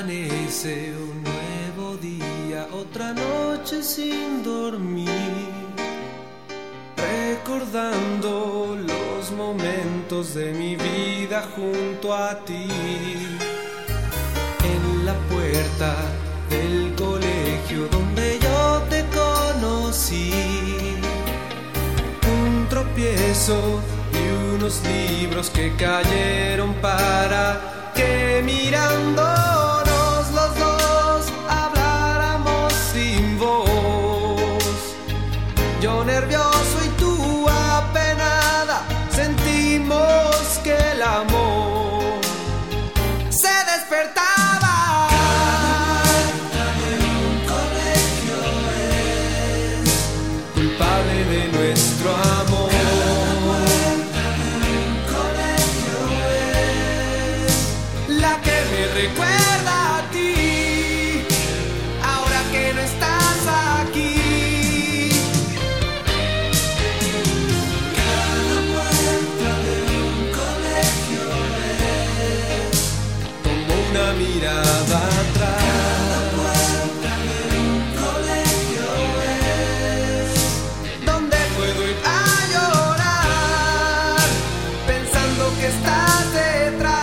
Amanece un nuevo día, otra noche sin dormir, recordando los momentos de mi vida junto a ti. En la puerta del colegio donde yo te conocí, un tropiezo y unos libros que cayeron para que mirándonos nervioso y tú apenada, sentimos que el amor se despertaba. Culpable de nuestro amor. La que me recuerda una mirada atrás. Donde puedo ir a llorar pensando que estás detrás.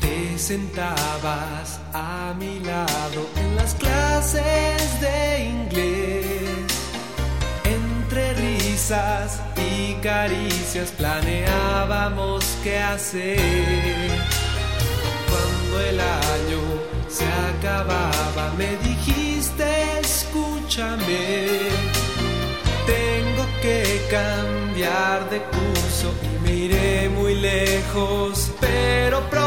Te sentabas a mi lado en las clases de inglés. Y caricias planeábamos qué hacer. Cuando el año se acababa me dijiste escúchame. Tengo que cambiar de curso y me iré muy lejos, pero pronto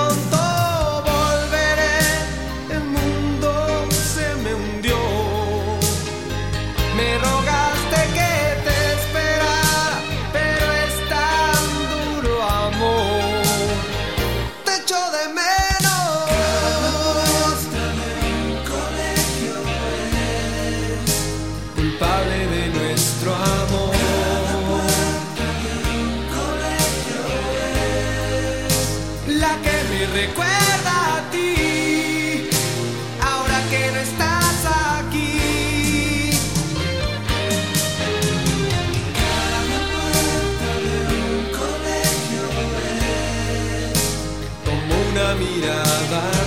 me recuerda a ti, ahora que no estás aquí. Cada puerta de un colegio es como una mirada.